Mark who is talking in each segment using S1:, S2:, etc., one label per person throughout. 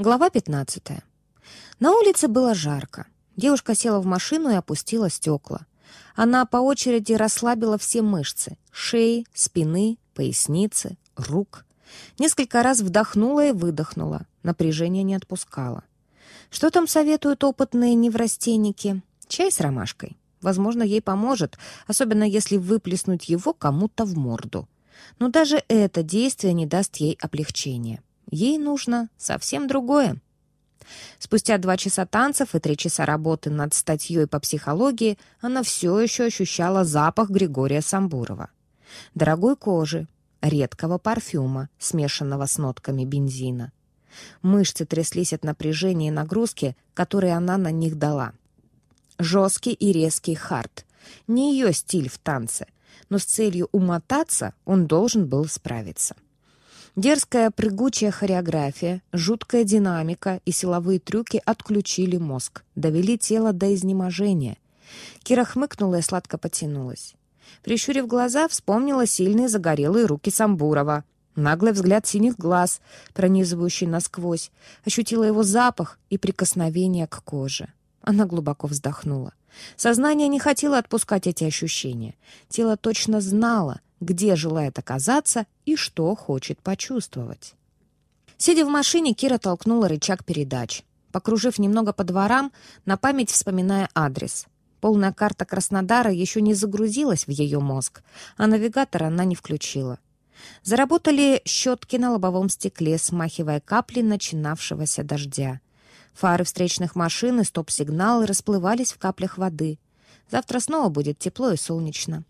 S1: Глава 15. На улице было жарко. Девушка села в машину и опустила стекла. Она по очереди расслабила все мышцы — шеи, спины, поясницы, рук. Несколько раз вдохнула и выдохнула. Напряжение не отпускало. Что там советуют опытные неврастенники? Чай с ромашкой. Возможно, ей поможет, особенно если выплеснуть его кому-то в морду. Но даже это действие не даст ей облегчения. Ей нужно совсем другое. Спустя два часа танцев и три часа работы над статьей по психологии она все еще ощущала запах Григория Самбурова. Дорогой кожи, редкого парфюма, смешанного с нотками бензина. Мышцы тряслись от напряжения и нагрузки, которые она на них дала. Жесткий и резкий хард. Не ее стиль в танце, но с целью умотаться он должен был справиться. Дерзкая прыгучая хореография, жуткая динамика и силовые трюки отключили мозг, довели тело до изнеможения. Кира хмыкнула и сладко потянулась. Прищурив глаза, вспомнила сильные загорелые руки Самбурова. Наглый взгляд синих глаз, пронизывающий насквозь, ощутила его запах и прикосновение к коже. Она глубоко вздохнула. Сознание не хотело отпускать эти ощущения. Тело точно знало, где желает оказаться и что хочет почувствовать. Сидя в машине, Кира толкнула рычаг передач. Покружив немного по дворам, на память вспоминая адрес. Полная карта Краснодара еще не загрузилась в ее мозг, а навигатор она не включила. Заработали щетки на лобовом стекле, смахивая капли начинавшегося дождя. Фары встречных машин и стоп-сигналы расплывались в каплях воды. Завтра снова будет тепло и солнечно.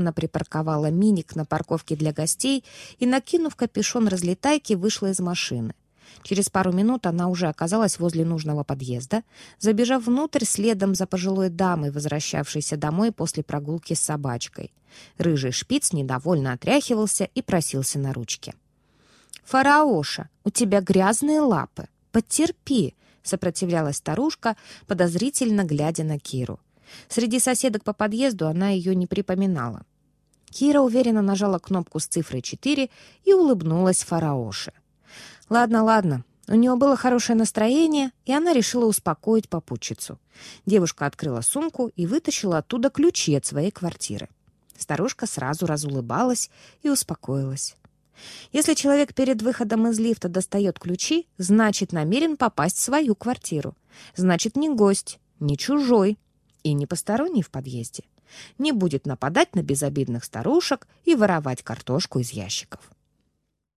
S1: Она припарковала миник на парковке для гостей и, накинув капюшон разлетайки, вышла из машины. Через пару минут она уже оказалась возле нужного подъезда, забежав внутрь следом за пожилой дамой, возвращавшейся домой после прогулки с собачкой. Рыжий шпиц недовольно отряхивался и просился на ручке. «Фараоша, у тебя грязные лапы. Потерпи!» — сопротивлялась старушка, подозрительно глядя на Киру. Среди соседок по подъезду она ее не припоминала. Кира уверенно нажала кнопку с цифрой 4 и улыбнулась фараоше. «Ладно, ладно». У нее было хорошее настроение, и она решила успокоить попутчицу. Девушка открыла сумку и вытащила оттуда ключи от своей квартиры. Старушка сразу разулыбалась и успокоилась. Если человек перед выходом из лифта достает ключи, значит, намерен попасть в свою квартиру. Значит, не гость, не чужой и не посторонний в подъезде не будет нападать на безобидных старушек и воровать картошку из ящиков.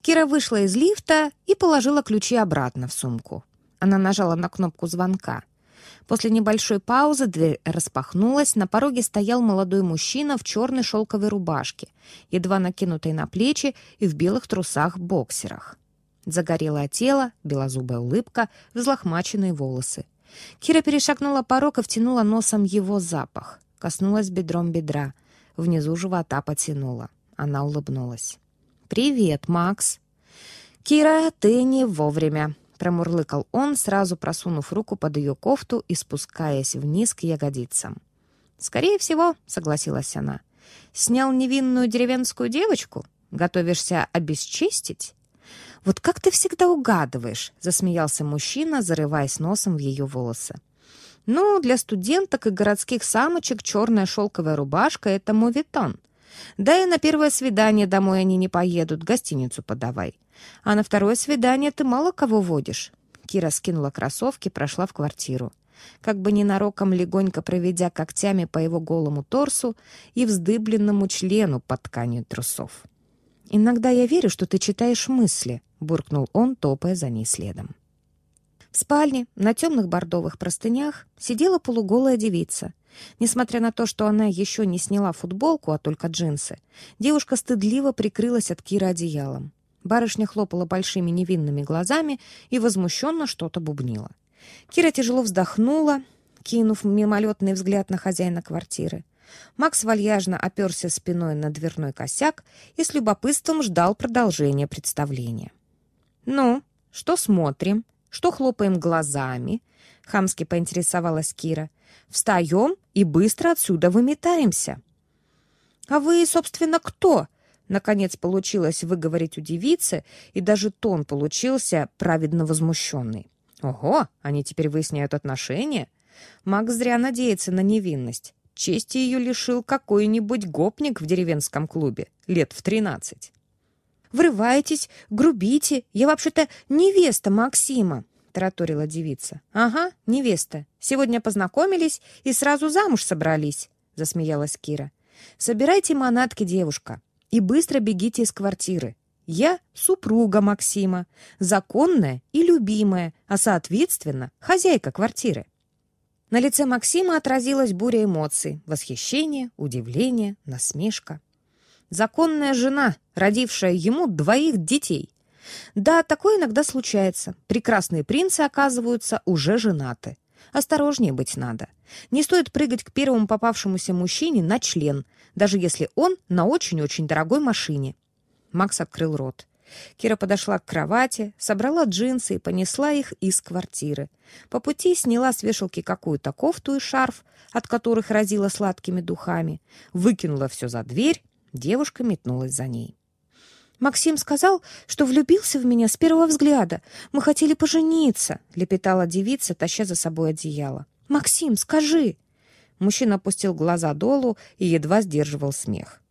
S1: Кира вышла из лифта и положила ключи обратно в сумку. Она нажала на кнопку звонка. После небольшой паузы дверь распахнулась, на пороге стоял молодой мужчина в черной шелковой рубашке, едва накинутой на плечи и в белых трусах-боксерах. Загорелое тело, белозубая улыбка, взлохмаченные волосы. Кира перешагнула порог и втянула носом его запах. Коснулась бедром бедра. Внизу живота потянула. Она улыбнулась. «Привет, Макс!» «Кира, ты не вовремя!» Промурлыкал он, сразу просунув руку под ее кофту и спускаясь вниз к ягодицам. «Скорее всего», — согласилась она. «Снял невинную деревенскую девочку? Готовишься обесчестить?» «Вот как ты всегда угадываешь», — засмеялся мужчина, зарываясь носом в ее волосы. Ну, для студенток и городских самочек черная шелковая рубашка — это мувитон. Да и на первое свидание домой они не поедут, гостиницу подавай. А на второе свидание ты мало кого водишь. Кира скинула кроссовки, прошла в квартиру. Как бы ненароком легонько проведя когтями по его голому торсу и вздыбленному члену под тканью трусов. «Иногда я верю, что ты читаешь мысли», — буркнул он, топая за ней следом. В спальне на темных бордовых простынях сидела полуголая девица. Несмотря на то, что она еще не сняла футболку, а только джинсы, девушка стыдливо прикрылась от Кира одеялом. Барышня хлопала большими невинными глазами и возмущенно что-то бубнила. Кира тяжело вздохнула, кинув мимолетный взгляд на хозяина квартиры. Макс вальяжно оперся спиной на дверной косяк и с любопытством ждал продолжения представления. «Ну, что смотрим?» Что хлопаем глазами?» — хамски поинтересовалась Кира. «Встаем и быстро отсюда выметаемся». «А вы, собственно, кто?» — Наконец получилось выговорить у девицы, и даже тон получился праведно возмущенный. Ого, они теперь выясняют отношения? Макс зря надеется на невинность. Чести ее лишил какой-нибудь гопник в деревенском клубе лет в тринадцать. «Врываетесь, грубите. Я вообще-то невеста Максима», — тараторила девица. «Ага, невеста. Сегодня познакомились и сразу замуж собрались», — засмеялась Кира. «Собирайте манатки, девушка, и быстро бегите из квартиры. Я супруга Максима, законная и любимая, а, соответственно, хозяйка квартиры». На лице Максима отразилась буря эмоций — восхищение, удивление, насмешка. Законная жена, родившая ему двоих детей. Да, такое иногда случается. Прекрасные принцы, оказываются, уже женаты. Осторожнее быть надо. Не стоит прыгать к первому попавшемуся мужчине на член, даже если он на очень-очень дорогой машине. Макс открыл рот. Кира подошла к кровати, собрала джинсы и понесла их из квартиры. По пути сняла с вешалки какую-то кофту и шарф, от которых разила сладкими духами, выкинула все за дверь, девушка метнулась за ней. «Максим сказал, что влюбился в меня с первого взгляда. Мы хотели пожениться», — лепетала девица, таща за собой одеяло. «Максим, скажи!» Мужчина опустил глаза долу и едва сдерживал смех.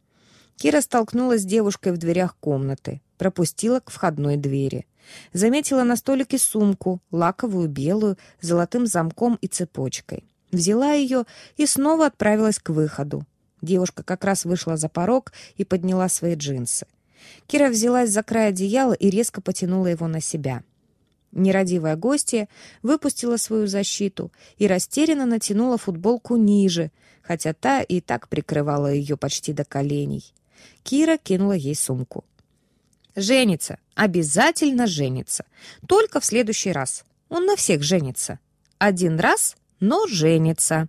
S1: Кира столкнулась с девушкой в дверях комнаты пропустила к входной двери. Заметила на столике сумку, лаковую белую, золотым замком и цепочкой. Взяла ее и снова отправилась к выходу. Девушка как раз вышла за порог и подняла свои джинсы. Кира взялась за край одеяла и резко потянула его на себя. Нерадивая гостья выпустила свою защиту и растерянно натянула футболку ниже, хотя та и так прикрывала ее почти до коленей. Кира кинула ей сумку. Женится. Обязательно женится. Только в следующий раз. Он на всех женится. Один раз, но женится.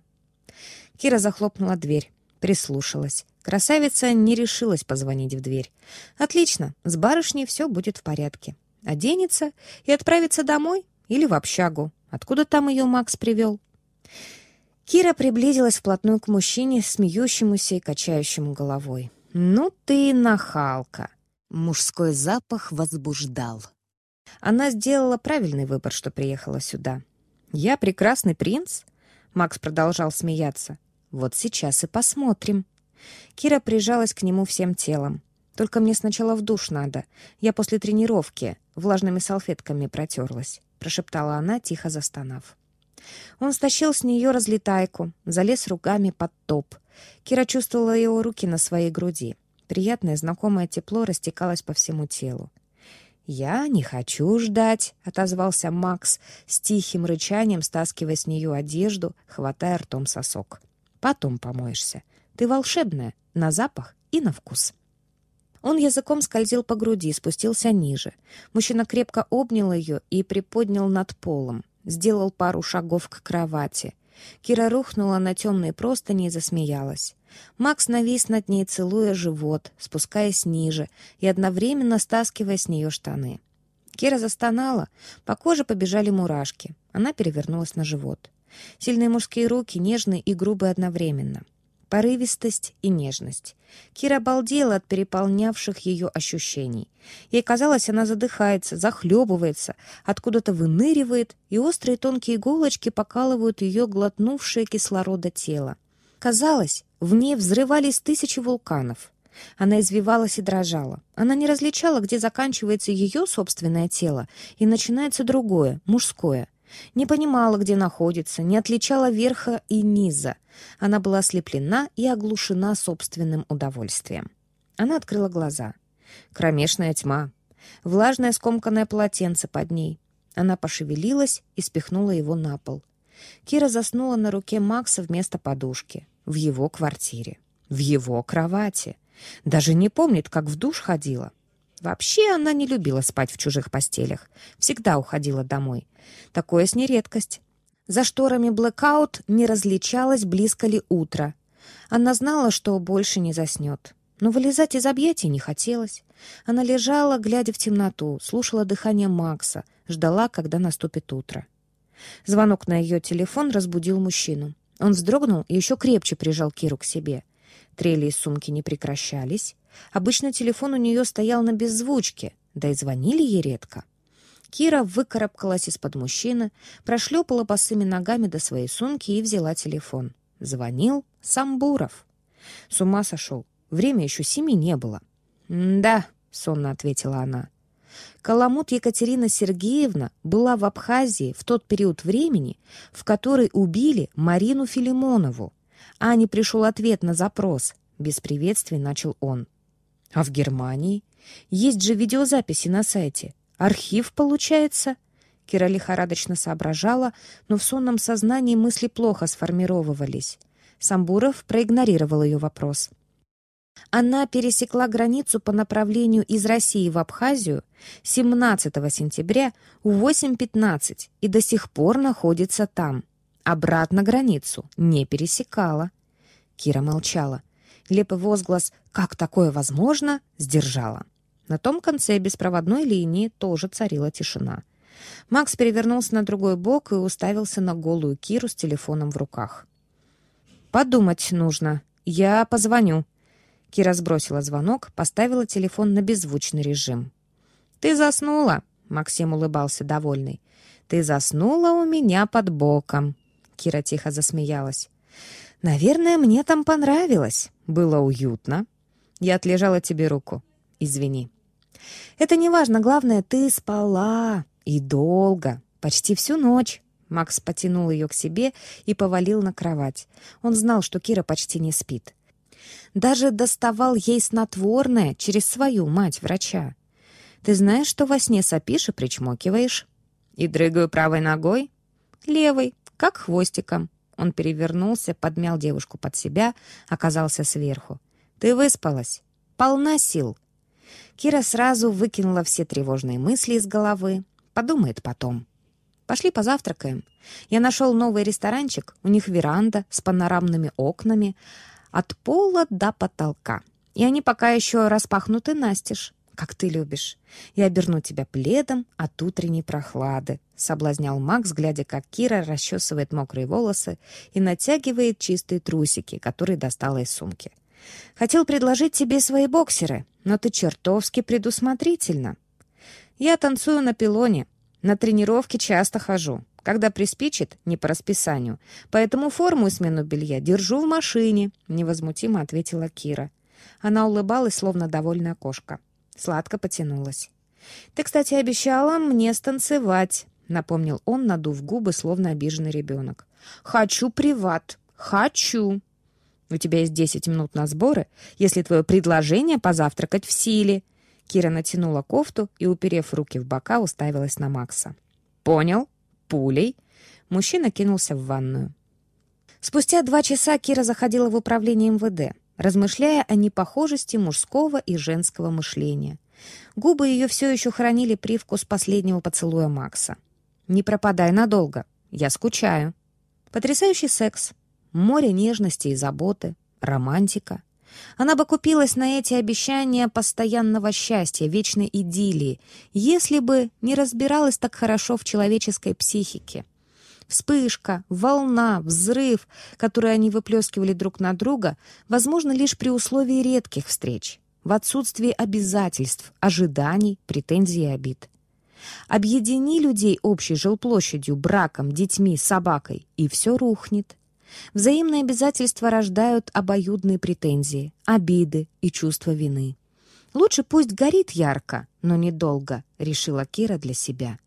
S1: Кира захлопнула дверь. Прислушалась. Красавица не решилась позвонить в дверь. Отлично, с барышней все будет в порядке. Оденется и отправится домой или в общагу. Откуда там ее Макс привел? Кира приблизилась вплотную к мужчине, смеющемуся и качающему головой. «Ну ты нахалка!» Мужской запах возбуждал. Она сделала правильный выбор, что приехала сюда. «Я прекрасный принц?» Макс продолжал смеяться. «Вот сейчас и посмотрим». Кира прижалась к нему всем телом. «Только мне сначала в душ надо. Я после тренировки влажными салфетками протерлась», — прошептала она, тихо застонав. Он стащил с нее разлетайку, залез руками под топ. Кира чувствовала его руки на своей груди. Приятное знакомое тепло растекалось по всему телу. «Я не хочу ждать», — отозвался Макс с тихим рычанием, стаскивая с нее одежду, хватая ртом сосок. «Потом помоешься. Ты волшебная, на запах и на вкус». Он языком скользил по груди, спустился ниже. Мужчина крепко обнял ее и приподнял над полом. Сделал пару шагов к кровати. Кира рухнула на темные простыни и засмеялась. Макс навис над ней, целуя живот, спускаясь ниже и одновременно стаскивая с нее штаны. Кира застонала, по коже побежали мурашки. Она перевернулась на живот. Сильные мужские руки, нежные и грубые одновременно. Порывистость и нежность. Кира обалдела от переполнявших ее ощущений. Ей казалось, она задыхается, захлебывается, откуда-то выныривает, и острые тонкие иголочки покалывают ее глотнувшее кислорода тело. Казалось, в ней взрывались тысячи вулканов. Она извивалась и дрожала. Она не различала, где заканчивается ее собственное тело и начинается другое, мужское. Не понимала, где находится, не отличала верха и низа. Она была ослеплена и оглушена собственным удовольствием. Она открыла глаза. Кромешная тьма. Влажное скомканное полотенце под ней. Она пошевелилась и спихнула его на пол. Кира заснула на руке Макса вместо подушки в его квартире, в его кровати. Даже не помнит, как в душ ходила. Вообще она не любила спать в чужих постелях. Всегда уходила домой. Такое с ней редкость. За шторами блэкаут не различалось, близко ли утро. Она знала, что больше не заснет. Но вылезать из объятий не хотелось. Она лежала, глядя в темноту, слушала дыхание Макса, ждала, когда наступит утро. Звонок на ее телефон разбудил мужчину. Он вздрогнул и еще крепче прижал Киру к себе. Трели из сумки не прекращались. Обычно телефон у нее стоял на беззвучке, да и звонили ей редко. Кира выкарабкалась из-под мужчины, прошлепала босыми ногами до своей сумки и взяла телефон. Звонил Самбуров. С ума сошел. Время еще семи не было. «Да», — сонно ответила она. Каламут Екатерина Сергеевна была в Абхазии в тот период времени, в который убили Марину Филимонову. Ане пришел ответ на запрос. Без приветствий начал он. «А в Германии? Есть же видеозаписи на сайте. Архив, получается? Кира лихорадочно соображала, но в сонном сознании мысли плохо сформировывались. Самбуров проигнорировал ее вопрос. Она пересекла границу по направлению из России в Абхазию 17 сентября в 8.15 и до сих пор находится там. Обратно границу не пересекала. Кира молчала. Лепый возглас «Как такое возможно?» сдержала. На том конце беспроводной линии тоже царила тишина. Макс перевернулся на другой бок и уставился на голую Киру с телефоном в руках. «Подумать нужно. Я позвоню». Кира сбросила звонок, поставила телефон на беззвучный режим. «Ты заснула?» — Максим улыбался довольный. «Ты заснула у меня под боком». Кира тихо засмеялась. «Наверное, мне там понравилось. Было уютно. Я отлежала тебе руку. Извини». Это не важно, главное, ты спала. И долго, почти всю ночь. Макс потянул ее к себе и повалил на кровать. Он знал, что Кира почти не спит. Даже доставал ей снотворное через свою мать-врача. «Ты знаешь, что во сне сопишь и причмокиваешь?» «И дрыгаю правой ногой?» «Левой, как хвостиком». Он перевернулся, подмял девушку под себя, оказался сверху. «Ты выспалась? Полна сил?» Кира сразу выкинула все тревожные мысли из головы. Подумает потом. Пошли позавтракаем. Я нашел новый ресторанчик. У них веранда с панорамными окнами от пола до потолка. И они пока еще распахнуты настежь, как ты любишь. Я оберну тебя пледом от утренней прохлады», — соблазнял Макс, глядя, как Кира расчесывает мокрые волосы и натягивает чистые трусики, которые достала из сумки. Хотел предложить тебе свои боксеры, но ты чертовски предусмотрительна. Я танцую на пилоне, на тренировки часто хожу. Когда приспичит, не по расписанию. Поэтому форму и смену белья держу в машине», — невозмутимо ответила Кира. Она улыбалась, словно довольная кошка. Сладко потянулась. «Ты, кстати, обещала мне станцевать», — напомнил он, надув губы, словно обиженный ребенок. «Хочу приват. Хочу». У тебя есть 10 минут на сборы, если твое предложение позавтракать в силе». Кира натянула кофту и, уперев руки в бока, уставилась на Макса. «Понял. Пулей». Мужчина кинулся в ванную. Спустя два часа Кира заходила в управление МВД, размышляя о непохожести мужского и женского мышления. Губы ее все еще хранили привкус последнего поцелуя Макса. «Не пропадай надолго. Я скучаю». Потрясающий секс, Море нежности и заботы, романтика. Она бы купилась на эти обещания постоянного счастья, вечной идиллии, если бы не разбиралась так хорошо в человеческой психике. Вспышка, волна, взрыв, которые они выплескивали друг на друга, возможно лишь при условии редких встреч, в отсутствии обязательств, ожиданий, претензий и обид. Объедини людей общей жилплощадью, браком, детьми, собакой, и все рухнет. Взаимные обязательства рождают обоюдные претензии, обиды и чувство вины. «Лучше пусть горит ярко, но недолго», — решила Кира для себя.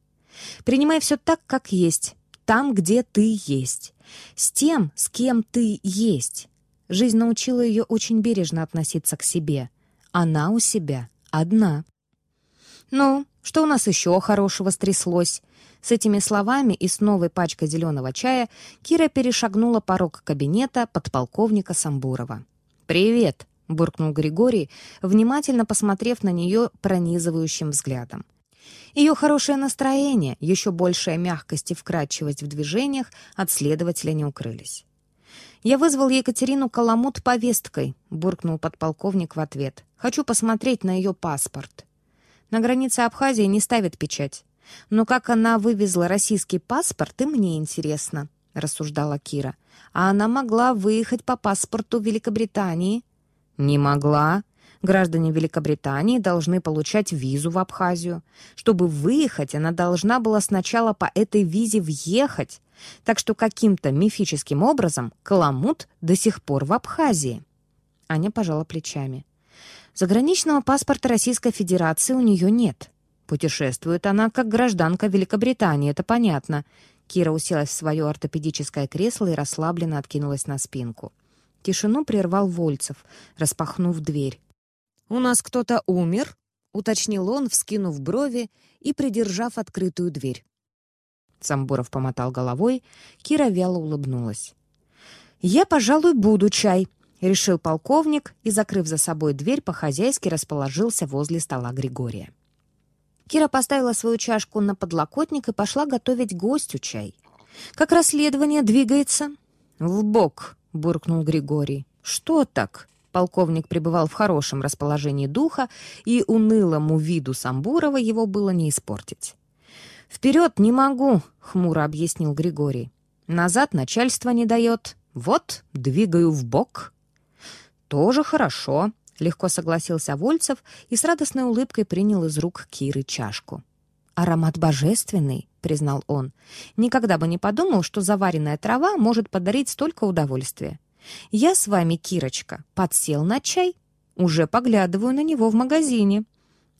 S1: «Принимай все так, как есть, там, где ты есть, с тем, с кем ты есть». Жизнь научила ее очень бережно относиться к себе. Она у себя одна. «Ну, что у нас еще хорошего стряслось?» С этими словами и с новой пачкой зеленого чая Кира перешагнула порог кабинета подполковника Самбурова. «Привет!» — буркнул Григорий, внимательно посмотрев на нее пронизывающим взглядом. Ее хорошее настроение, еще большая мягкость и вкрадчивость в движениях от следователя не укрылись. «Я вызвал Екатерину Каламут повесткой», — буркнул подполковник в ответ. «Хочу посмотреть на ее паспорт». «На границе Абхазии не ставят печать. Но как она вывезла российский паспорт, и мне интересно. рассуждала Кира. «А она могла выехать по паспорту Великобритании». «Не могла. Граждане Великобритании должны получать визу в Абхазию. Чтобы выехать, она должна была сначала по этой визе въехать. Так что каким-то мифическим образом Каламут до сих пор в Абхазии». Аня пожала плечами. «Заграничного паспорта Российской Федерации у нее нет». Путешествует она как гражданка Великобритании, это понятно. Кира уселась в свое ортопедическое кресло и расслабленно откинулась на спинку. Тишину прервал Вольцев, распахнув дверь. «У нас кто-то умер?» — уточнил он, вскинув брови и придержав открытую дверь. Самбуров помотал головой, Кира вяло улыбнулась. «Я, пожалуй, буду чай», — решил полковник и, закрыв за собой дверь, по-хозяйски расположился возле стола Григория. Кира поставила свою чашку на подлокотник и пошла готовить гостю чай. «Как расследование двигается?» «В бок», — буркнул Григорий. «Что так?» Полковник пребывал в хорошем расположении духа, и унылому виду Самбурова его было не испортить. «Вперед не могу», — хмуро объяснил Григорий. «Назад начальство не дает. Вот, двигаю в бок». «Тоже хорошо», — легко согласился Вольцев и с радостной улыбкой принял из рук Киры чашку. «Аромат божественный», — признал он. «Никогда бы не подумал, что заваренная трава может подарить столько удовольствия. Я с вами, Кирочка, подсел на чай. Уже поглядываю на него в магазине».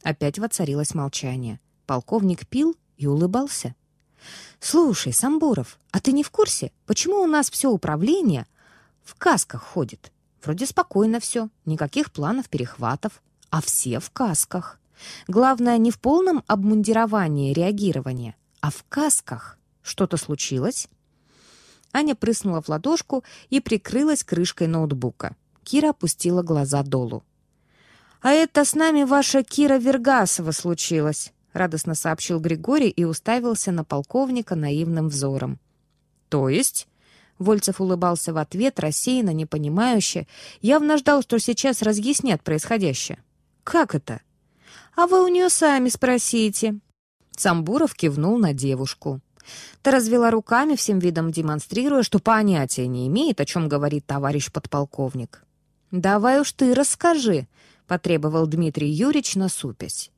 S1: Опять воцарилось молчание. Полковник пил и улыбался. «Слушай, Самбуров, а ты не в курсе, почему у нас все управление в касках ходит?» Вроде спокойно все, никаких планов перехватов, а все в касках. Главное, не в полном обмундировании реагирования, а в касках. Что-то случилось?» Аня прыснула в ладошку и прикрылась крышкой ноутбука. Кира опустила глаза долу. «А это с нами ваша Кира Вергасова случилось», — радостно сообщил Григорий и уставился на полковника наивным взором. «То есть?» Вольцев улыбался в ответ, рассеянно, непонимающе. Явно ждал, что сейчас разъяснят происходящее. «Как это?» «А вы у нее сами спросите». Самбуров кивнул на девушку. Та развела руками, всем видом демонстрируя, что понятия не имеет, о чем говорит товарищ подполковник. «Давай уж ты расскажи», — потребовал Дмитрий Юрьевич, насупясь.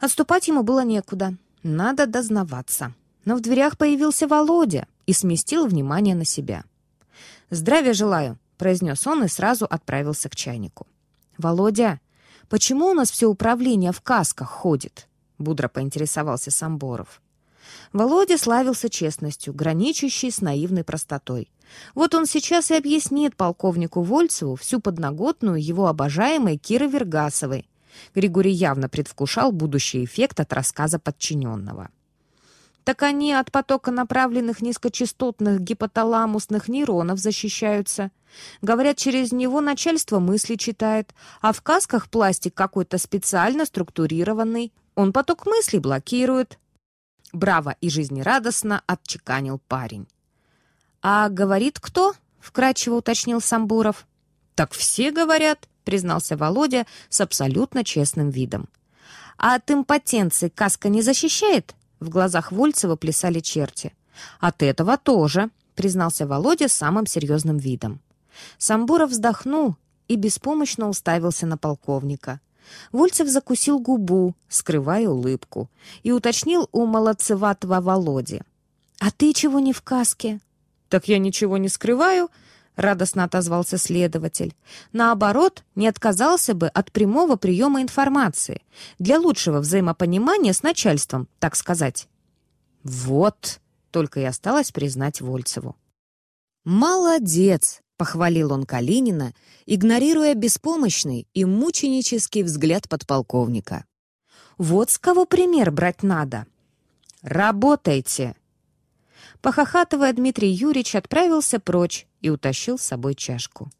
S1: Отступать ему было некуда. Надо дознаваться. Но в дверях появился Володя и сместил внимание на себя. «Здравия желаю», — произнес он и сразу отправился к чайнику. «Володя, почему у нас все управление в касках ходит?» — будро поинтересовался Самборов. Володя славился честностью, граничащей с наивной простотой. Вот он сейчас и объяснит полковнику Вольцеву всю подноготную его обожаемой Киры Вергасовой. Григорий явно предвкушал будущий эффект от рассказа подчиненного. Так они от потока направленных низкочастотных гипоталамусных нейронов защищаются. Говорят, через него начальство мысли читает, а в касках пластик какой-то специально структурированный. Он поток мыслей блокирует. Браво и жизнерадостно отчеканил парень. «А говорит кто?» — вкратчиво уточнил Самбуров. «Так все говорят», — признался Володя с абсолютно честным видом. «А от импотенции каска не защищает?» В глазах Вольцева плясали черти. «От этого тоже», — признался Володя самым серьезным видом. Самбуров вздохнул и беспомощно уставился на полковника. Вольцев закусил губу, скрывая улыбку, и уточнил у молодцеватого Володи. «А ты чего не в каске?» «Так я ничего не скрываю», — радостно отозвался следователь. «Наоборот, не отказался бы от прямого приема информации для лучшего взаимопонимания с начальством, так сказать». «Вот», — только и осталось признать Вольцеву. «Молодец!» — похвалил он Калинина, игнорируя беспомощный и мученический взгляд подполковника. «Вот с кого пример брать надо!» «Работайте!» Похохатывая, Дмитрий Юрьевич отправился прочь и утащил с собой чашку.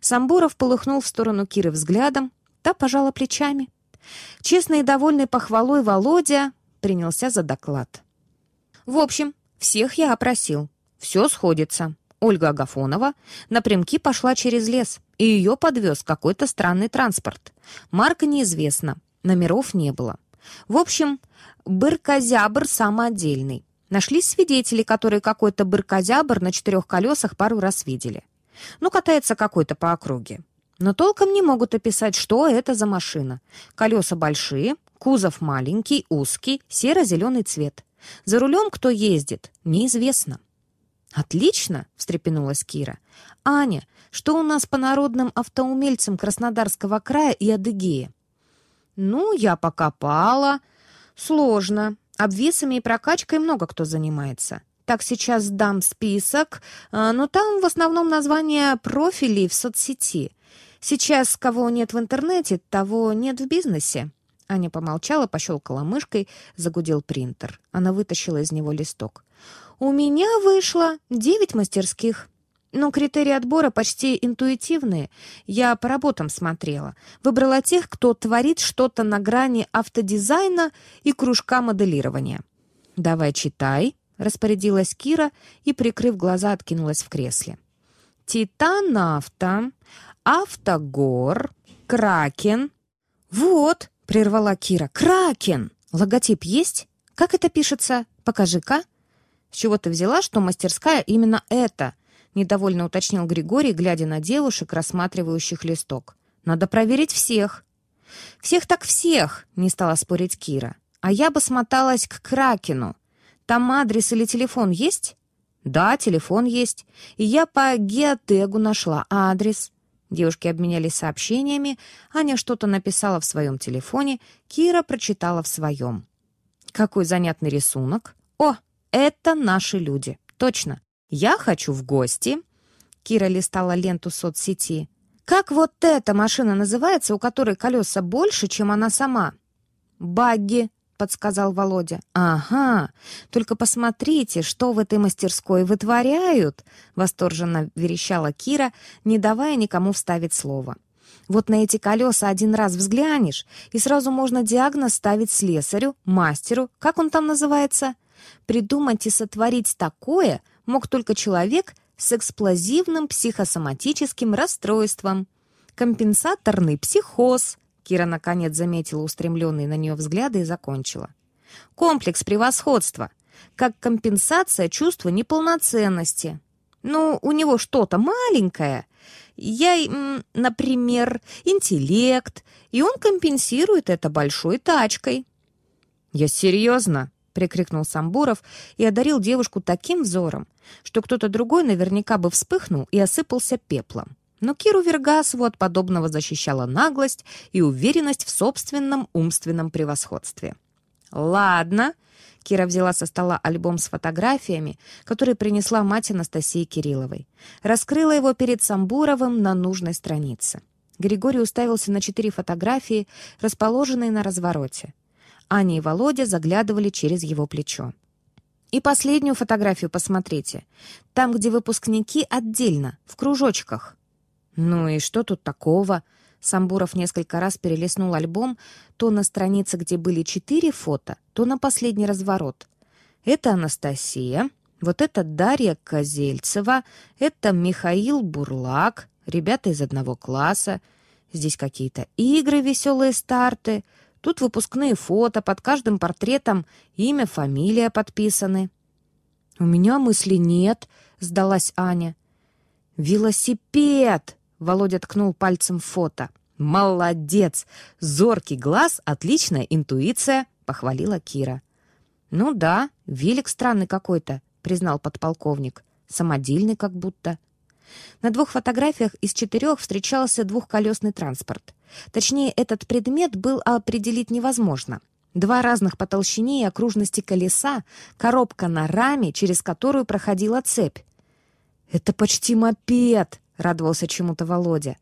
S1: Самбуров полыхнул в сторону Киры взглядом, та пожала плечами. Честный и довольный похвалой Володя принялся за доклад. «В общем, всех я опросил. Все сходится. Ольга Агафонова напрямки пошла через лес, и ее подвез какой-то странный транспорт. Марка неизвестна, номеров не было. В общем, быр-козябр самоотдельный. Нашлись свидетели, которые какой-то быркозябр на четырех колесах пару раз видели. Ну, катается какой-то по округе. Но толком не могут описать, что это за машина. Колеса большие, кузов маленький, узкий, серо-зеленый цвет. За рулем кто ездит, неизвестно. «Отлично!» — встрепенулась Кира. «Аня, что у нас по народным автоумельцам Краснодарского края и Адыгеи?» «Ну, я покопала. Сложно. Обвесами и прокачкой много кто занимается. Так сейчас дам список, а, но там в основном название профилей в соцсети. Сейчас кого нет в интернете, того нет в бизнесе». Аня помолчала, пощелкала мышкой, загудел принтер. Она вытащила из него листок. «У меня вышло девять мастерских». Но критерии отбора почти интуитивные. Я по работам смотрела. Выбрала тех, кто творит что-то на грани автодизайна и кружка моделирования. «Давай читай», — распорядилась Кира и, прикрыв глаза, откинулась в кресле. «Титан Авто», «Автогор», «Кракен». «Вот», — прервала Кира, «Кракен». Логотип есть? Как это пишется? Покажи-ка. С чего ты взяла, что мастерская именно это? Недовольно уточнил Григорий, глядя на девушек, рассматривающих листок. Надо проверить всех. Всех так всех, не стала спорить Кира. А я бы смоталась к Кракену. Там адрес или телефон есть? Да, телефон есть. И я по геотегу нашла адрес. Девушки обменялись сообщениями. Аня что-то написала в своем телефоне, Кира прочитала в своем. Какой занятный рисунок. О, это наши люди. Точно. Я хочу в гости. Кира листала ленту соцсети. Как вот эта машина называется, у которой колеса больше, чем она сама? Багги, подсказал Володя. Ага, только посмотрите, что в этой мастерской вытворяют, восторженно верещала Кира, не давая никому вставить слово. Вот на эти колеса один раз взглянешь, и сразу можно диагноз ставить слесарю, мастеру, как он там называется? Придумать и сотворить такое мог только человек с эксплозивным психосоматическим расстройством. Компенсаторный психоз. Кира наконец заметила устремленные на нее взгляды и закончила. Комплекс превосходства. Как компенсация чувства неполноценности. Ну, у него что-то маленькое. Я, например, интеллект, и он компенсирует это большой тачкой. Я серьезно? Прикрикнул Самбуров и одарил девушку таким взором, что кто-то другой наверняка бы вспыхнул и осыпался пеплом. Но Киру Вергасову от подобного защищала наглость и уверенность в собственном умственном превосходстве. «Ладно», — Кира взяла со стола альбом с фотографиями, который принесла мать Анастасии Кирилловой. Раскрыла его перед Самбуровым на нужной странице. Григорий уставился на четыре фотографии, расположенные на развороте. Аня и Володя заглядывали через его плечо. И последнюю фотографию посмотрите. Там, где выпускники отдельно, в кружочках. Ну и что тут такого? Самбуров несколько раз перелистнул альбом, то на странице, где были четыре фото, то на последний разворот. Это Анастасия, вот это Дарья Козельцева, это Михаил Бурлак, ребята из одного класса. Здесь какие-то игры, веселые старты — Тут выпускные фото, под каждым портретом имя, фамилия подписаны. «У меня мысли нет», — сдалась Аня. «Велосипед!» — Володя ткнул пальцем фото. «Молодец! Зоркий глаз, отличная интуиция!» — похвалила Кира. «Ну да, велик странный какой-то», — признал подполковник. «Самодельный как будто». На двух фотографиях из четырех встречался двухколесный транспорт. Точнее, этот предмет был определить невозможно. Два разных по толщине и окружности колеса, коробка на раме, через которую проходила цепь. «Это почти мопед!» — радовался чему-то Володя.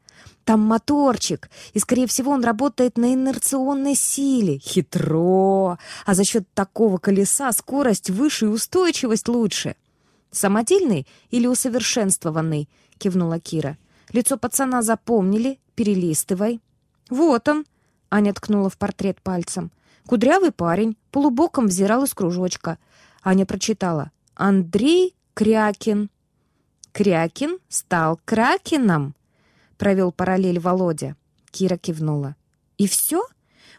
S1: «Там моторчик, и, скорее всего, он работает на инерционной силе. Хитро! А за счет такого колеса скорость выше и устойчивость лучше!» «Самодельный или усовершенствованный?» — кивнула Кира. «Лицо пацана запомнили, перелистывай». «Вот он!» — Аня ткнула в портрет пальцем. «Кудрявый парень, полубоком взирал из кружочка». Аня прочитала. «Андрей Крякин». «Крякин стал Кракеном?» — провел параллель Володя. Кира кивнула. «И все?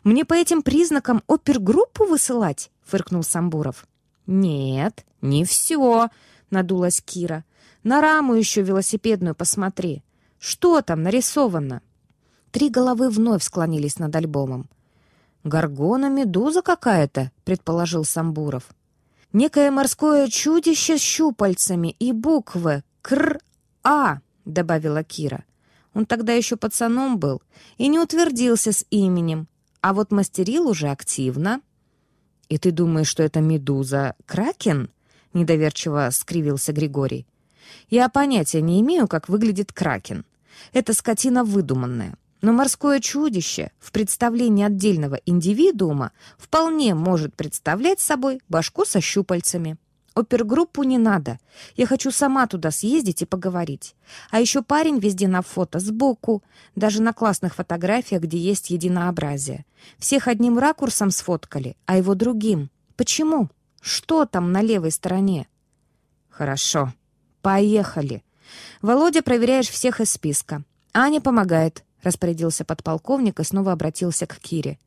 S1: Мне по этим признакам опергруппу высылать?» — фыркнул Самбуров. «Нет, не все», — надулась Кира. «На раму еще велосипедную посмотри. Что там нарисовано?» Три головы вновь склонились над альбомом. «Горгона-медуза какая-то», — предположил Самбуров. «Некое морское чудище с щупальцами и буквы «Кр-А», — добавила Кира. Он тогда еще пацаном был и не утвердился с именем, а вот мастерил уже активно. «И ты думаешь, что это медуза Кракен?» — недоверчиво скривился Григорий. «Я понятия не имею, как выглядит Кракен. Это скотина выдуманная. Но морское чудище в представлении отдельного индивидуума вполне может представлять собой башку со щупальцами. Опергруппу не надо. Я хочу сама туда съездить и поговорить. А еще парень везде на фото, сбоку, даже на классных фотографиях, где есть единообразие. Всех одним ракурсом сфоткали, а его другим. Почему? Что там на левой стороне? Хорошо. Поехали. Володя, проверяешь всех из списка. Аня помогает распорядился подполковник и снова обратился к Кире.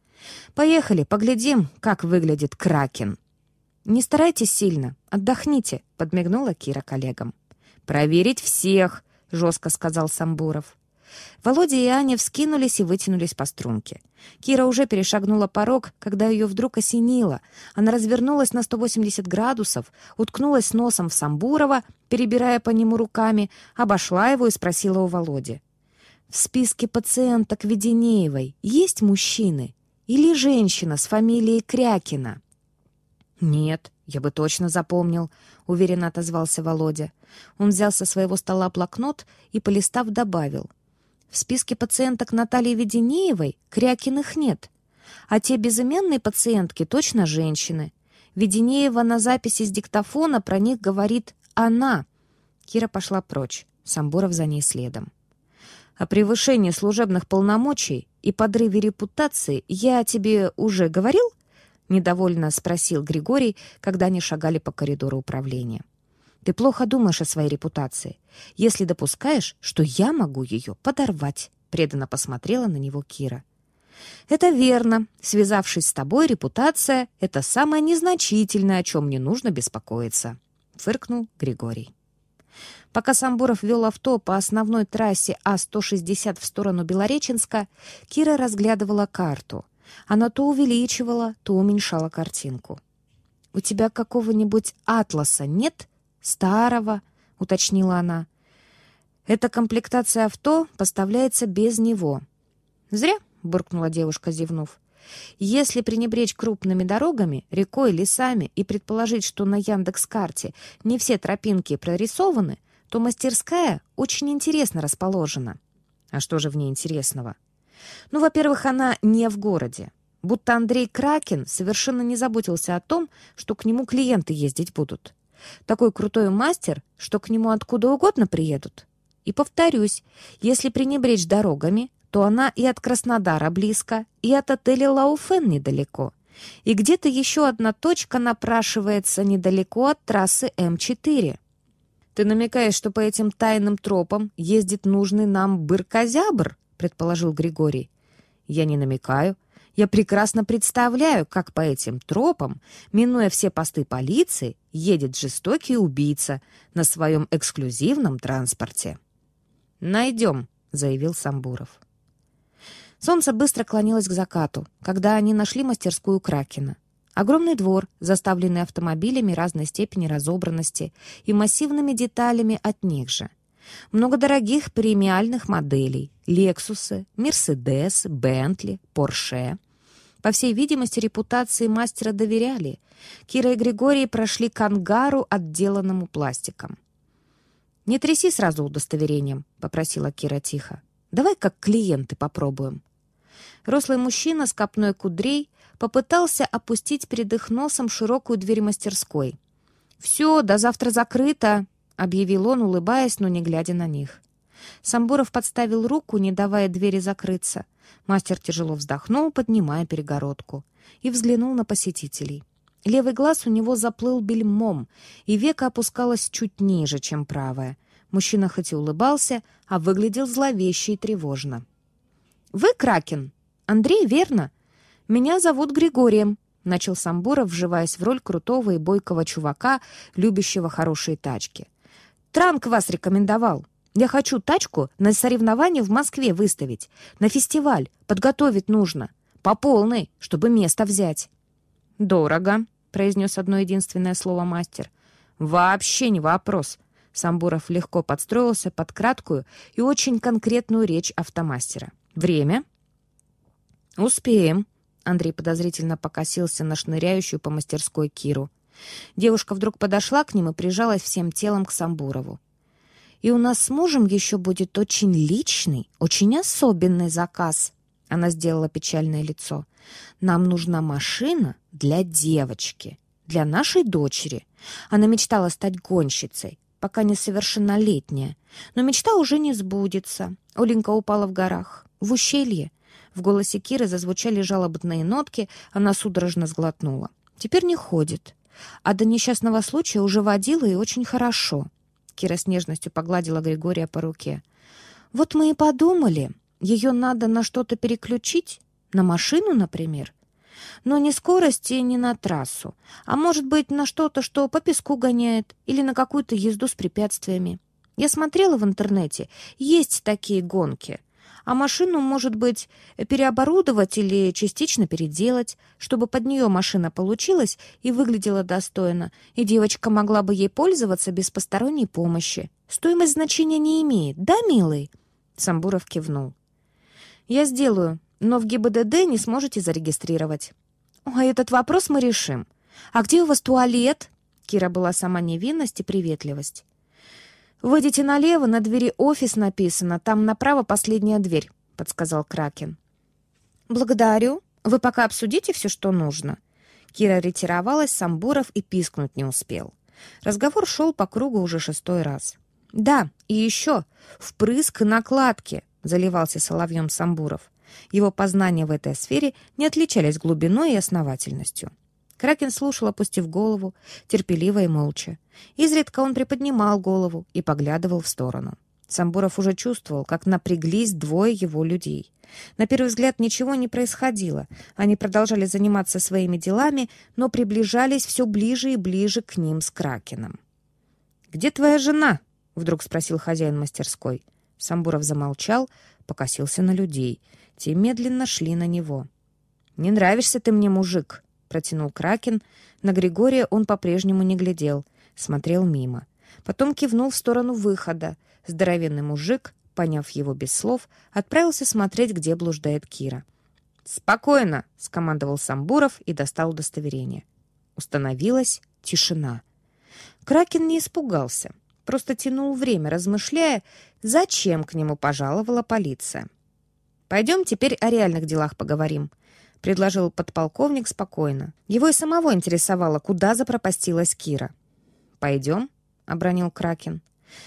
S1: «Поехали, поглядим, как выглядит Кракен». «Не старайтесь сильно, отдохните», — подмигнула Кира коллегам. «Проверить всех», — жестко сказал Самбуров. Володя и Аня вскинулись и вытянулись по струнке. Кира уже перешагнула порог, когда ее вдруг осенило. Она развернулась на 180 градусов, уткнулась носом в Самбурова, перебирая по нему руками, обошла его и спросила у Володи. В списке пациенток Веденеевой есть мужчины или женщина с фамилией Крякина? Нет, я бы точно запомнил, уверенно отозвался Володя. Он взял со своего стола блокнот и, полистав, добавил. В списке пациенток Натальи Веденеевой Крякиных нет, а те безыменные пациентки точно женщины. Веденеева на записи с диктофона про них говорит «она». Кира пошла прочь, Самбуров за ней следом. О превышении служебных полномочий и подрыве репутации я тебе уже говорил?» — недовольно спросил Григорий, когда они шагали по коридору управления. «Ты плохо думаешь о своей репутации, если допускаешь, что я могу ее подорвать», — преданно посмотрела на него Кира. «Это верно. Связавшись с тобой, репутация — это самое незначительное, о чем мне нужно беспокоиться», — фыркнул Григорий. Пока Самбуров вел авто по основной трассе А-160 в сторону Белореченска, Кира разглядывала карту. Она то увеличивала, то уменьшала картинку. «У тебя какого-нибудь атласа нет? Старого?» — уточнила она. «Эта комплектация авто поставляется без него». «Зря», — буркнула девушка, зевнув. Если пренебречь крупными дорогами, рекой, лесами и предположить, что на Яндекс-карте не все тропинки прорисованы, то мастерская очень интересно расположена. А что же в ней интересного? Ну, во-первых, она не в городе. Будто Андрей Кракен совершенно не заботился о том, что к нему клиенты ездить будут. Такой крутой мастер, что к нему откуда угодно приедут. И повторюсь, если пренебречь дорогами, то она и от Краснодара близко, и от отеля Лауфен недалеко. И где-то еще одна точка напрашивается недалеко от трассы М4. «Ты намекаешь, что по этим тайным тропам ездит нужный нам быркозябр?» — предположил Григорий. «Я не намекаю. Я прекрасно представляю, как по этим тропам, минуя все посты полиции, едет жестокий убийца на своем эксклюзивном транспорте». «Найдем», — заявил Самбуров. Солнце быстро клонилось к закату, когда они нашли мастерскую Кракена. Огромный двор, заставленный автомобилями разной степени разобранности и массивными деталями от них же. Много дорогих премиальных моделей — Лексусы, Мерседес, Бентли, Порше. По всей видимости, репутации мастера доверяли. Кира и Григорий прошли к ангару, отделанному пластиком. «Не тряси сразу удостоверением», — попросила Кира тихо. «Давай как клиенты попробуем». Рослый мужчина с копной кудрей попытался опустить перед их носом широкую дверь мастерской. «Все, до завтра закрыто», — объявил он, улыбаясь, но не глядя на них. Самбуров подставил руку, не давая двери закрыться. Мастер тяжело вздохнул, поднимая перегородку, и взглянул на посетителей. Левый глаз у него заплыл бельмом, и века опускалось чуть ниже, чем правое. Мужчина хоть и улыбался, а выглядел зловеще и тревожно. «Вы Кракен? Андрей, верно? Меня зовут Григорием. начал Самбуров, вживаясь в роль крутого и бойкого чувака, любящего хорошие тачки. «Транк вас рекомендовал. Я хочу тачку на соревнования в Москве выставить, на фестиваль, подготовить нужно. По полной, чтобы место взять». «Дорого», — произнес одно единственное слово мастер. «Вообще не вопрос». Самбуров легко подстроился под краткую и очень конкретную речь автомастера. «Время?» «Успеем», — Андрей подозрительно покосился на шныряющую по мастерской Киру. Девушка вдруг подошла к ним и прижалась всем телом к Самбурову. «И у нас с мужем еще будет очень личный, очень особенный заказ», — она сделала печальное лицо. «Нам нужна машина для девочки, для нашей дочери. Она мечтала стать гонщицей, пока несовершеннолетняя. Но мечта уже не сбудется. Оленька упала в горах, в ущелье. В голосе Киры зазвучали жалобные нотки, она судорожно сглотнула. Теперь не ходит. А до несчастного случая уже водила и очень хорошо. Кира с нежностью погладила Григория по руке. «Вот мы и подумали. Ее надо на что-то переключить. На машину, например но не скорости не на трассу, а может быть на что-то, что по песку гоняет или на какую-то езду с препятствиями. Я смотрела в интернете, есть такие гонки. А машину, может быть, переоборудовать или частично переделать, чтобы под нее машина получилась и выглядела достойно, и девочка могла бы ей пользоваться без посторонней помощи. Стоимость значения не имеет, да, милый?» Самбуров кивнул. «Я сделаю, но в ГИБДД не сможете зарегистрировать». «А этот вопрос мы решим. А где у вас туалет?» Кира была сама невинность и приветливость. «Выйдите налево, на двери офис написано, там направо последняя дверь», — подсказал Кракен. «Благодарю. Вы пока обсудите все, что нужно». Кира ретировалась, Самбуров и пискнуть не успел. Разговор шел по кругу уже шестой раз. «Да, и еще, впрыск накладки», — заливался соловьем Самбуров. Его познания в этой сфере не отличались глубиной и основательностью. Кракен слушал, опустив голову, терпеливо и молча. Изредка он приподнимал голову и поглядывал в сторону. Самбуров уже чувствовал, как напряглись двое его людей. На первый взгляд ничего не происходило. Они продолжали заниматься своими делами, но приближались все ближе и ближе к ним с Кракеном. «Где твоя жена?» — вдруг спросил хозяин мастерской. Самбуров замолчал, покосился на людей — те медленно шли на него. «Не нравишься ты мне, мужик», — протянул Кракен. На Григория он по-прежнему не глядел, смотрел мимо. Потом кивнул в сторону выхода. Здоровенный мужик, поняв его без слов, отправился смотреть, где блуждает Кира. «Спокойно!» — скомандовал Самбуров и достал удостоверение. Установилась тишина. Кракен не испугался, просто тянул время, размышляя, зачем к нему пожаловала полиция. «Пойдем теперь о реальных делах поговорим», — предложил подполковник спокойно. Его и самого интересовало, куда запропастилась Кира. «Пойдем», — обронил Кракен.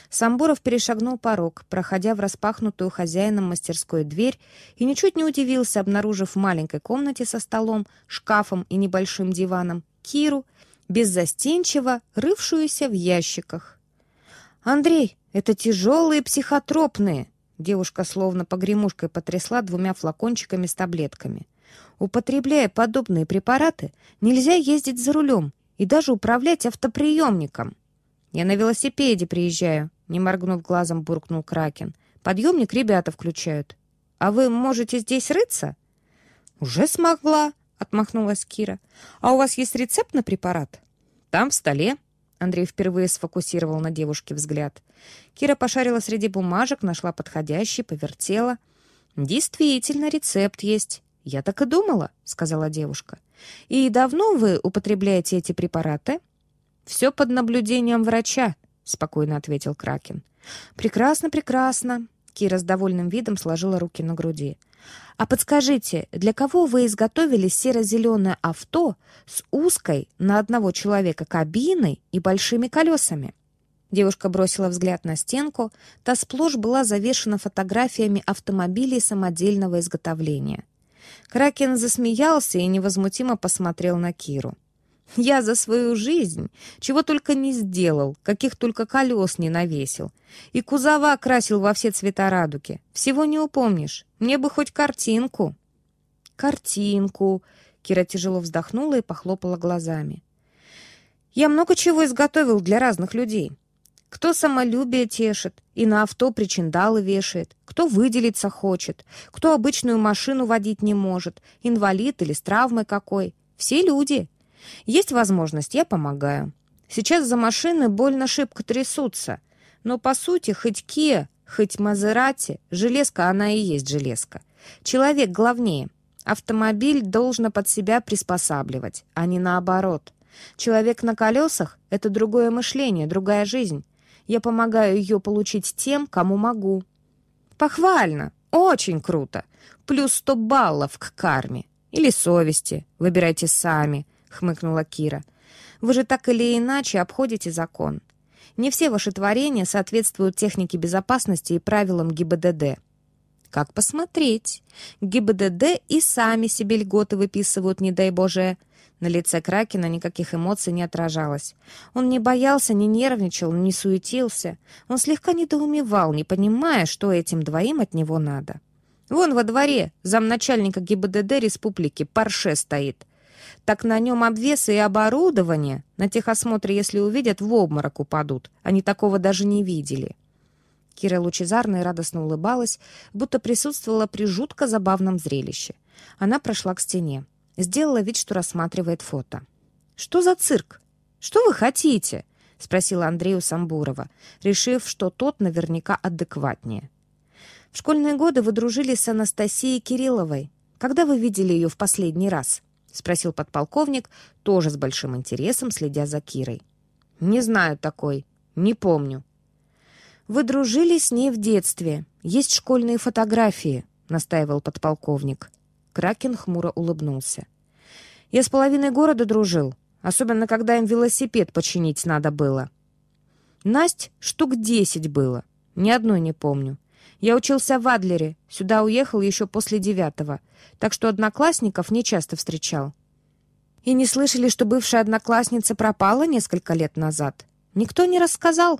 S1: Самбуров перешагнул порог, проходя в распахнутую хозяином мастерской дверь, и ничуть не удивился, обнаружив в маленькой комнате со столом, шкафом и небольшим диваном Киру, беззастенчиво рывшуюся в ящиках. «Андрей, это тяжелые психотропные!» Девушка словно погремушкой потрясла двумя флакончиками с таблетками. Употребляя подобные препараты, нельзя ездить за рулем и даже управлять автоприемником. «Я на велосипеде приезжаю», — не моргнув глазом, буркнул Кракен. «Подъемник ребята включают. А вы можете здесь рыться?» «Уже смогла», — отмахнулась Кира. «А у вас есть рецепт на препарат?» «Там, в столе», Андрей впервые сфокусировал на девушке взгляд. Кира пошарила среди бумажек, нашла подходящий, повертела. «Действительно, рецепт есть. Я так и думала», — сказала девушка. «И давно вы употребляете эти препараты?» «Все под наблюдением врача», — спокойно ответил Кракен. «Прекрасно, прекрасно». Кира с довольным видом сложила руки на груди. А подскажите, для кого вы изготовили серо-зеленое авто с узкой на одного человека кабиной и большими колесами? Девушка бросила взгляд на стенку. Та сплошь была завешена фотографиями автомобилей самодельного изготовления. Кракен засмеялся и невозмутимо посмотрел на Киру. Я за свою жизнь чего только не сделал, каких только колес не навесил. И кузова красил во все цвета радуги. Всего не упомнишь. Мне бы хоть картинку. Картинку. Кира тяжело вздохнула и похлопала глазами. «Я много чего изготовил для разных людей. Кто самолюбие тешит и на авто причиндалы вешает, кто выделиться хочет, кто обычную машину водить не может, инвалид или с травмой какой. Все люди. Есть возможность, я помогаю. Сейчас за машины больно шибко трясутся. Но, по сути, хоть Kia, хоть Мазерати, железка она и есть железка. Человек главнее. Автомобиль должен под себя приспосабливать, а не наоборот. Человек на колесах — это другое мышление, другая жизнь. Я помогаю ее получить тем, кому могу. Похвально, очень круто. Плюс сто баллов к карме. Или совести. Выбирайте сами, хмыкнула Кира. Вы же так или иначе обходите закон. Не все ваши творения соответствуют технике безопасности и правилам ГИБДД. Как посмотреть? ГИБДД и сами себе льготы выписывают, не дай боже. На лице Кракена никаких эмоций не отражалось. Он не боялся, не нервничал, не суетился. Он слегка недоумевал, не понимая, что этим двоим от него надо. Вон во дворе замначальника ГИБДД республики Парше стоит. Так на нем обвесы и оборудование. На техосмотре, если увидят, в обморок упадут. Они такого даже не видели. Кира лучезарно радостно улыбалась, будто присутствовала при жутко забавном зрелище. Она прошла к стене. Сделала вид, что рассматривает фото. «Что за цирк? Что вы хотите?» — спросила Андрею Самбурова, решив, что тот наверняка адекватнее. «В школьные годы вы дружили с Анастасией Кирилловой. Когда вы видели ее в последний раз?» — спросил подполковник, тоже с большим интересом, следя за Кирой. «Не знаю такой. Не помню». «Вы дружили с ней в детстве. Есть школьные фотографии», — настаивал подполковник. Кракен хмуро улыбнулся. «Я с половиной города дружил, особенно когда им велосипед починить надо было. Насть штук десять было, ни одной не помню. Я учился в Адлере, сюда уехал еще после девятого, так что одноклассников не часто встречал. И не слышали, что бывшая одноклассница пропала несколько лет назад? Никто не рассказал?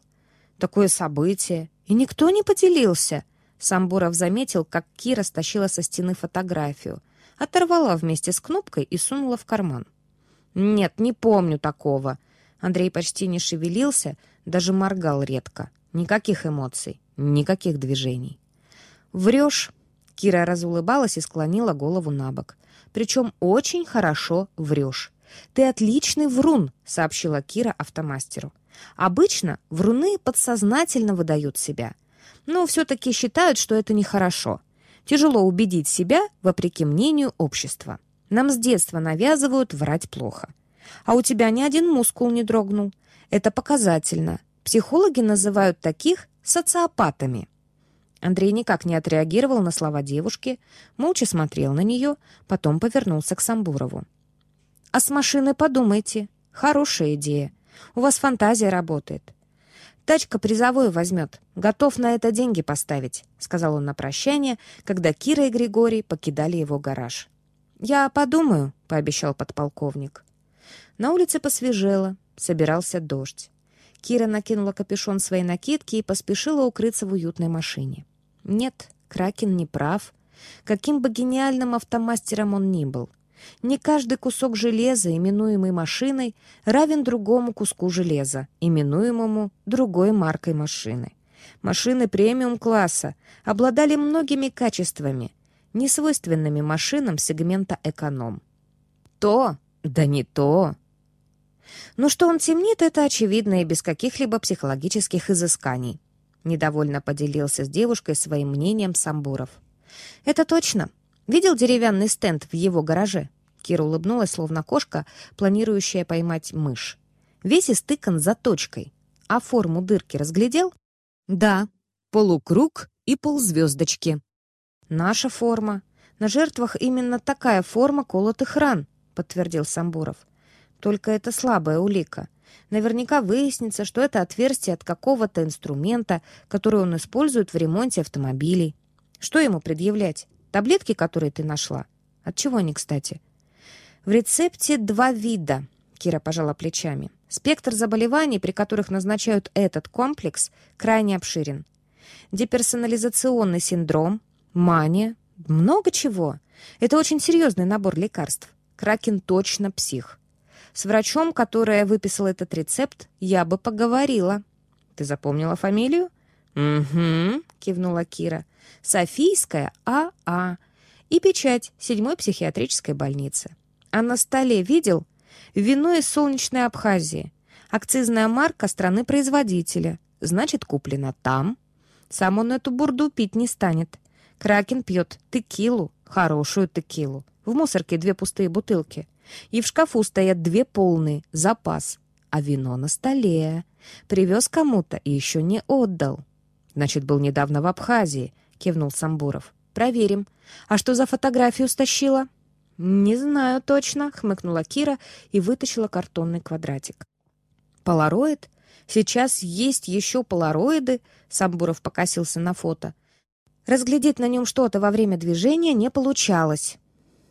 S1: Такое событие. И никто не поделился. Самбуров заметил, как Кира стащила со стены фотографию, оторвала вместе с кнопкой и сунула в карман. «Нет, не помню такого». Андрей почти не шевелился, даже моргал редко. Никаких эмоций, никаких движений. «Врешь?» Кира разулыбалась и склонила голову на бок. «Причем очень хорошо врешь. Ты отличный врун», — сообщила Кира автомастеру. «Обычно вруны подсознательно выдают себя но все-таки считают, что это нехорошо. Тяжело убедить себя, вопреки мнению общества. Нам с детства навязывают врать плохо. А у тебя ни один мускул не дрогнул. Это показательно. Психологи называют таких социопатами. Андрей никак не отреагировал на слова девушки, молча смотрел на нее, потом повернулся к Самбурову. «А с машиной подумайте. Хорошая идея. У вас фантазия работает. Тачка призовой возьмет. Готов на это деньги поставить», — сказал он на прощание, когда Кира и Григорий покидали его гараж. «Я подумаю», — пообещал подполковник. На улице посвежело, собирался дождь. Кира накинула капюшон своей накидки и поспешила укрыться в уютной машине. Нет, Кракен не прав. Каким бы гениальным автомастером он ни был, не каждый кусок железа, именуемый машиной, равен другому куску железа, именуемому другой маркой машины. Машины премиум-класса обладали многими качествами, несвойственными машинам сегмента эконом. То, да не то. Но что он темнит, это очевидно и без каких-либо психологических изысканий. Недовольно поделился с девушкой своим мнением Самбуров. «Это точно. Видел деревянный стенд в его гараже?» Кира улыбнулась, словно кошка, планирующая поймать мышь. Весь истыкан заточкой. А форму дырки разглядел? Да, полукруг и ползвездочки. Наша форма. На жертвах именно такая форма колотых ран, подтвердил Самбуров. Только это слабая улика. Наверняка выяснится, что это отверстие от какого-то инструмента, который он использует в ремонте автомобилей. Что ему предъявлять? Таблетки, которые ты нашла? От чего они, кстати? В рецепте два вида, Кира пожала плечами. Спектр заболеваний, при которых назначают этот комплекс, крайне обширен. Деперсонализационный синдром, мания, много чего. Это очень серьезный набор лекарств. Кракен точно псих. С врачом, которая выписала этот рецепт, я бы поговорила. Ты запомнила фамилию? «Угу», — кивнула Кира. «Софийская АА. И печать седьмой психиатрической больницы. А на столе видел? Вино из солнечной Абхазии. Акцизная марка страны-производителя. Значит, куплено там. Сам он эту бурду пить не станет. Кракен пьет текилу, хорошую текилу. В мусорке две пустые бутылки. И в шкафу стоят две полные, запас. А вино на столе. Привез кому-то и еще не отдал. Значит, был недавно в Абхазии, кивнул Самбуров. Проверим. А что за фотографию стащила? Не знаю точно, хмыкнула Кира и вытащила картонный квадратик. Полароид? Сейчас есть еще полароиды? Самбуров покосился на фото. Разглядеть на нем что-то во время движения не получалось.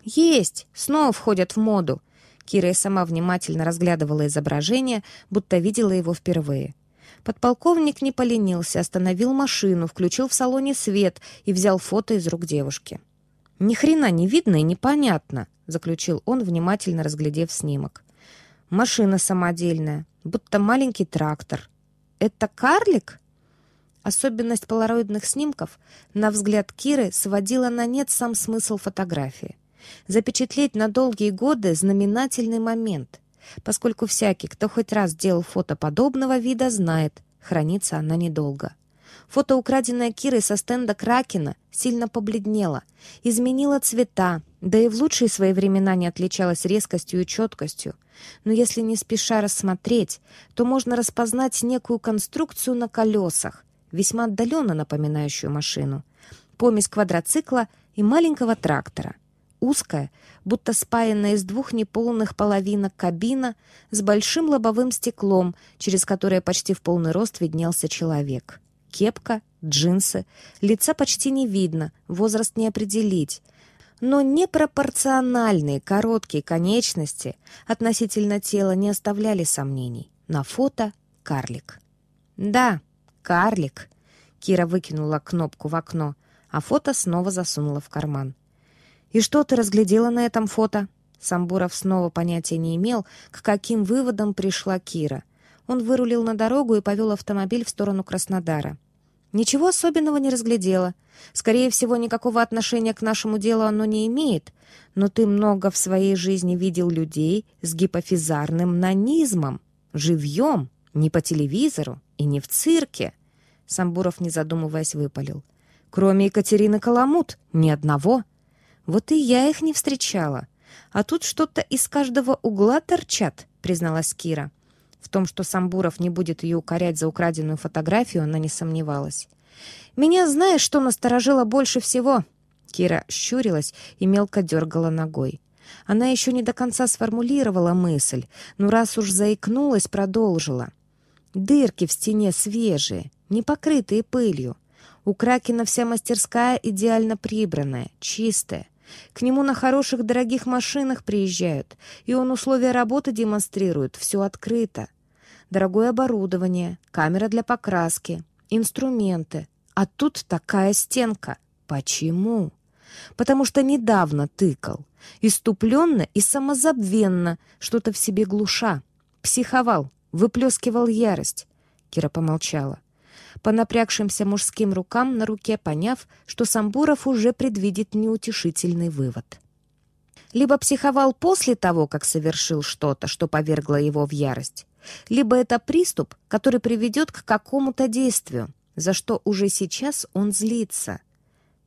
S1: «Есть! Снова входят в моду!» Кира и сама внимательно разглядывала изображение, будто видела его впервые. Подполковник не поленился, остановил машину, включил в салоне свет и взял фото из рук девушки. «Ни хрена не видно и непонятно», — заключил он, внимательно разглядев снимок. «Машина самодельная, будто маленький трактор. Это карлик?» Особенность полароидных снимков, на взгляд Киры, сводила на нет сам смысл фотографии. Запечатлеть на долгие годы знаменательный момент — поскольку всякий, кто хоть раз делал фото подобного вида, знает, хранится она недолго. Фото, украденное Кирой со стенда Кракена, сильно побледнело, изменило цвета, да и в лучшие свои времена не отличалось резкостью и четкостью. Но если не спеша рассмотреть, то можно распознать некую конструкцию на колесах, весьма отдаленно напоминающую машину, помесь квадроцикла и маленького трактора — узкая, будто спаянная из двух неполных половинок кабина с большим лобовым стеклом, через которое почти в полный рост виднелся человек. Кепка, джинсы, лица почти не видно, возраст не определить. Но непропорциональные короткие конечности относительно тела не оставляли сомнений. На фото — карлик. «Да, карлик», — Кира выкинула кнопку в окно, а фото снова засунула в карман. «И что ты разглядела на этом фото?» Самбуров снова понятия не имел, к каким выводам пришла Кира. Он вырулил на дорогу и повел автомобиль в сторону Краснодара. «Ничего особенного не разглядела. Скорее всего, никакого отношения к нашему делу оно не имеет. Но ты много в своей жизни видел людей с гипофизарным нанизмом. Живьем, не по телевизору и не в цирке». Самбуров, не задумываясь, выпалил. «Кроме Екатерины Каламут, ни одного». Вот и я их не встречала. А тут что-то из каждого угла торчат, призналась Кира. В том, что Самбуров не будет ее укорять за украденную фотографию, она не сомневалась. «Меня знаешь, что насторожило больше всего?» Кира щурилась и мелко дергала ногой. Она еще не до конца сформулировала мысль, но раз уж заикнулась, продолжила. «Дырки в стене свежие, не покрытые пылью. У Кракена вся мастерская идеально прибранная, чистая. К нему на хороших дорогих машинах приезжают, и он условия работы демонстрирует, все открыто. Дорогое оборудование, камера для покраски, инструменты. А тут такая стенка. Почему? Потому что недавно тыкал. Иступленно и самозабвенно, что-то в себе глуша. Психовал, выплескивал ярость. Кира помолчала по напрягшимся мужским рукам на руке, поняв, что Самбуров уже предвидит неутешительный вывод. Либо психовал после того, как совершил что-то, что повергло его в ярость, либо это приступ, который приведет к какому-то действию, за что уже сейчас он злится.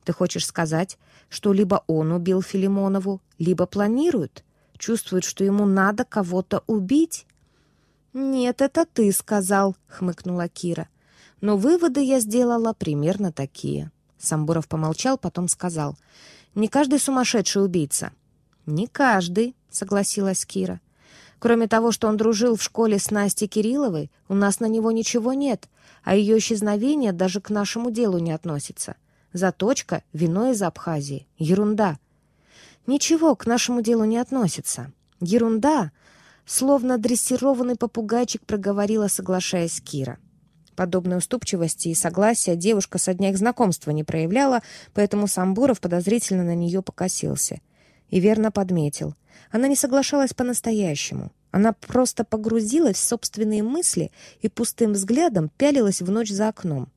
S1: Ты хочешь сказать, что либо он убил Филимонову, либо планирует, чувствует, что ему надо кого-то убить? «Нет, это ты сказал», — хмыкнула Кира. Но выводы я сделала примерно такие. Самбуров помолчал, потом сказал. «Не каждый сумасшедший убийца». «Не каждый», — согласилась Кира. «Кроме того, что он дружил в школе с Настей Кирилловой, у нас на него ничего нет, а ее исчезновение даже к нашему делу не относится. Заточка — вино из Абхазии. Ерунда». «Ничего к нашему делу не относится. Ерунда», — словно дрессированный попугайчик проговорила, соглашаясь Кира. Подобной уступчивости и согласия девушка со дня их знакомства не проявляла, поэтому Самбуров подозрительно на нее покосился. И верно подметил. Она не соглашалась по-настоящему. Она просто погрузилась в собственные мысли и пустым взглядом пялилась в ночь за окном.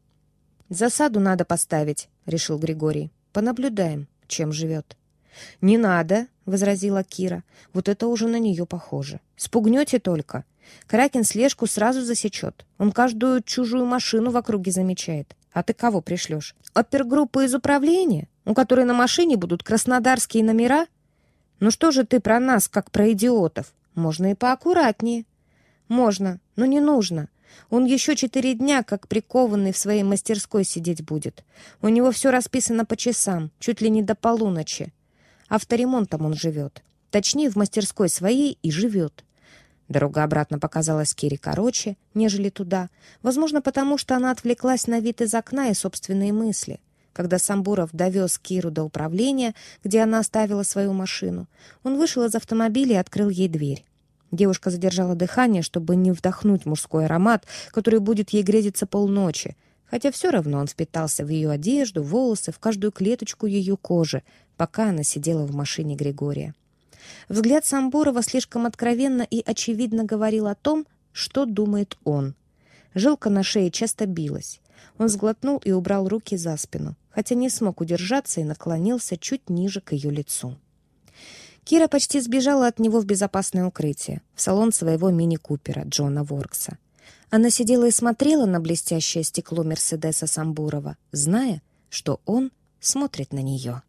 S1: «Засаду надо поставить», — решил Григорий. «Понаблюдаем, чем живет». «Не надо», — возразила Кира. «Вот это уже на нее похоже. Спугнете только. Кракин слежку сразу засечет. Он каждую чужую машину в округе замечает. А ты кого пришлешь? Опергруппу из управления, у которой на машине будут краснодарские номера? Ну что же ты про нас, как про идиотов? Можно и поаккуратнее. Можно, но не нужно. Он еще четыре дня, как прикованный в своей мастерской сидеть будет. У него все расписано по часам, чуть ли не до полуночи. Авторемонтом он живет. Точнее, в мастерской своей и живет. Дорога обратно показалась Кире короче, нежели туда. Возможно, потому что она отвлеклась на вид из окна и собственные мысли. Когда Самбуров довез Киру до управления, где она оставила свою машину, он вышел из автомобиля и открыл ей дверь. Девушка задержала дыхание, чтобы не вдохнуть мужской аромат, который будет ей грезиться полночи, хотя все равно он впитался в ее одежду, волосы, в каждую клеточку ее кожи, пока она сидела в машине Григория. Взгляд Самбурова слишком откровенно и очевидно говорил о том, что думает он. Жилка на шее часто билась. Он сглотнул и убрал руки за спину, хотя не смог удержаться и наклонился чуть ниже к ее лицу. Кира почти сбежала от него в безопасное укрытие, в салон своего мини-купера Джона Воркса. Она сидела и смотрела на блестящее стекло Мерседеса Самбурова, зная, что он смотрит на нее.